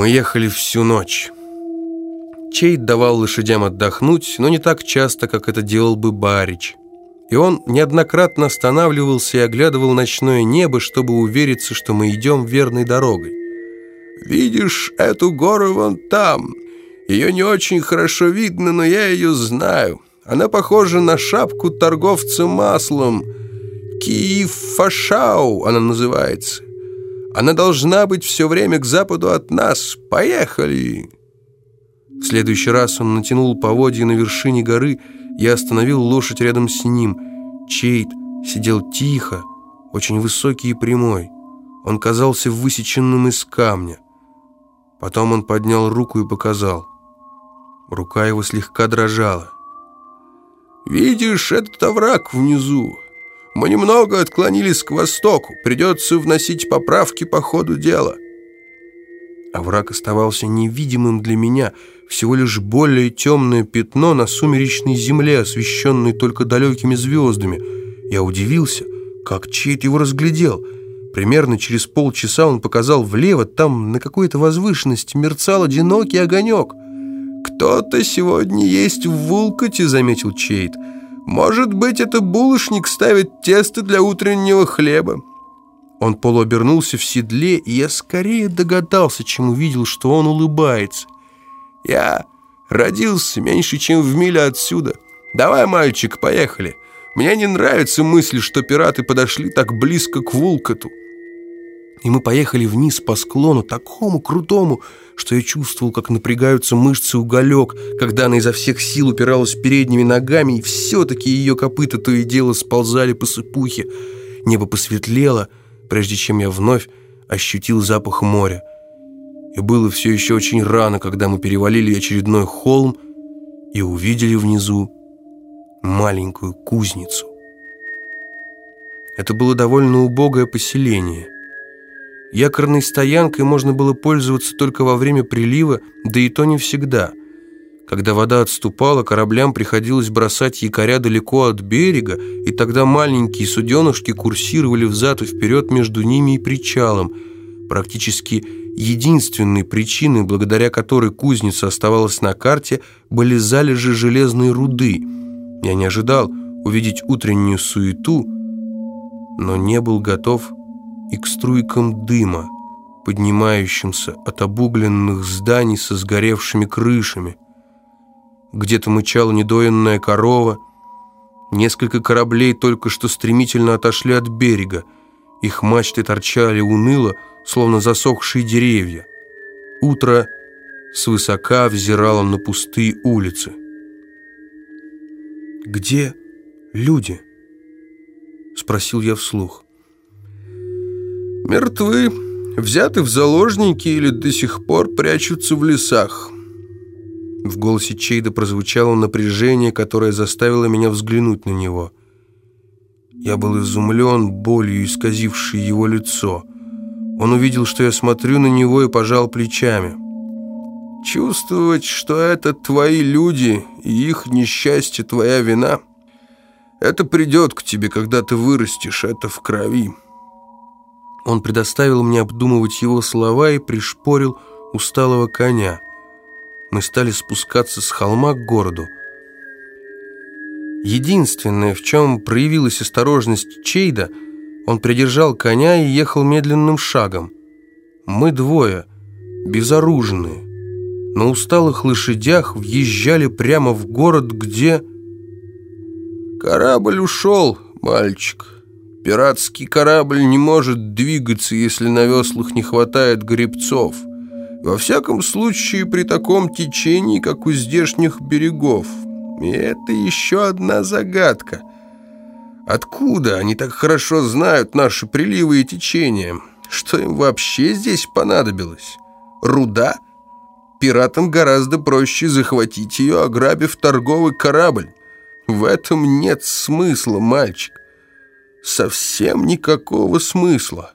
Мы ехали всю ночь. Чейд давал лошадям отдохнуть, но не так часто, как это делал бы Барич. И он неоднократно останавливался и оглядывал ночное небо, чтобы увериться, что мы идем верной дорогой. «Видишь эту гору вон там? Ее не очень хорошо видно, но я ее знаю. Она похожа на шапку торговца маслом. Киев-Фашау она называется. Она должна быть все время к западу от нас. Поехали!» В следующий раз он натянул поводья на вершине горы и остановил лошадь рядом с ним. Чейд сидел тихо, очень высокий и прямой. Он казался высеченным из камня. Потом он поднял руку и показал. Рука его слегка дрожала. «Видишь этот овраг внизу? Мы немного отклонились к востоку. Придется вносить поправки по ходу дела». А оставался невидимым для меня, всего лишь более темное пятно на сумеречной земле, освещенной только далекими звездами. Я удивился, как Чейт его разглядел. Примерно через полчаса он показал влево, там на какой-то возвышенности мерцал одинокий огонек. «Кто-то сегодня есть в Вулкоте», — заметил Чейт. «Может быть, это булочник ставит тесто для утреннего хлеба». Он полуобернулся в седле, и я скорее догадался, чем увидел, что он улыбается. «Я родился меньше, чем в миле отсюда. Давай, мальчик, поехали. Мне не нравится мысль, что пираты подошли так близко к Вулкоту». И мы поехали вниз по склону, такому крутому, что я чувствовал, как напрягаются мышцы уголек, когда она изо всех сил упиралась передними ногами, и все-таки ее копыта то и дело сползали по сыпухе. Небо посветлело — прежде чем я вновь ощутил запах моря. И было все еще очень рано, когда мы перевалили очередной холм и увидели внизу маленькую кузницу. Это было довольно убогое поселение. Якорной стоянкой можно было пользоваться только во время прилива, да и то не всегда – когда вода отступала, кораблям приходилось бросать якоря далеко от берега, и тогда маленькие суденышки курсировали взад и вперед между ними и причалом. Практически единственной причиной, благодаря которой кузница оставалась на карте, были залежи железной руды. Я не ожидал увидеть утреннюю суету, но не был готов и к струйкам дыма, поднимающимся от обугленных зданий со сгоревшими крышами. Где-то мычала недоенная корова. Несколько кораблей только что стремительно отошли от берега. Их мачты торчали уныло, словно засохшие деревья. Утро свысока взирало на пустые улицы. «Где люди?» — спросил я вслух. «Мертвы, взяты в заложники или до сих пор прячутся в лесах». В голосе Чейда прозвучало напряжение, которое заставило меня взглянуть на него. Я был изумлен болью, исказившей его лицо. Он увидел, что я смотрю на него и пожал плечами. «Чувствовать, что это твои люди и их несчастье твоя вина, это придет к тебе, когда ты вырастешь, это в крови». Он предоставил мне обдумывать его слова и пришпорил усталого коня – мы стали спускаться с холма к городу. Единственное, в чем проявилась осторожность Чейда, он придержал коня и ехал медленным шагом. Мы двое, безоружные, на усталых лошадях въезжали прямо в город, где... «Корабль ушел, мальчик. Пиратский корабль не может двигаться, если на веслах не хватает гребцов». Во всяком случае, при таком течении, как у здешних берегов. И это еще одна загадка. Откуда они так хорошо знают наши приливы и течения? Что им вообще здесь понадобилось? Руда? Пиратам гораздо проще захватить ее, ограбив торговый корабль. В этом нет смысла, мальчик. Совсем никакого смысла.